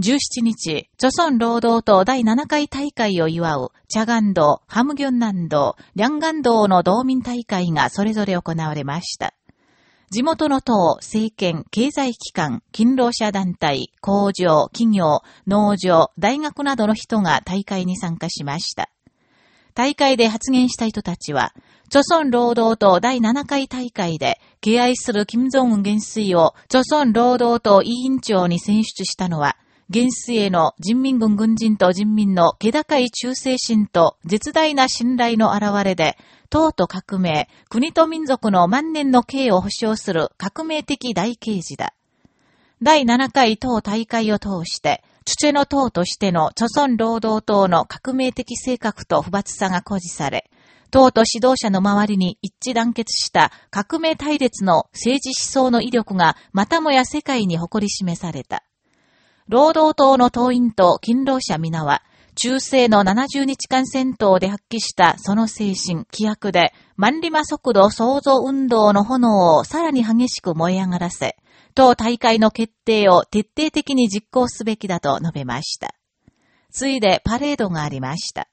17日、著村労働党第7回大会を祝う、チャガン道、ハムギョン南道、リャンガン道の道民大会がそれぞれ行われました。地元の党、政権、経済機関、勤労者団体、工場、企業、農場、大学などの人が大会に参加しました。大会で発言した人たちは、著村労働党第7回大会で、敬愛する金正恩元帥を著村労働党委員長に選出したのは、元帥への人民軍軍人と人民の気高い忠誠心と絶大な信頼の表れで、党と革命、国と民族の万年の刑を保障する革命的大刑事だ。第7回党大会を通して、チチェの党としての著村労働党の革命的性格と不罰さが誇示され、党と指導者の周りに一致団結した革命対立の政治思想の威力がまたもや世界に誇り示された。労働党の党員と勤労者皆は、中世の70日間戦闘で発揮したその精神、規約で、万里馬速度創造運動の炎をさらに激しく燃え上がらせ、党大会の決定を徹底的に実行すべきだと述べました。ついでパレードがありました。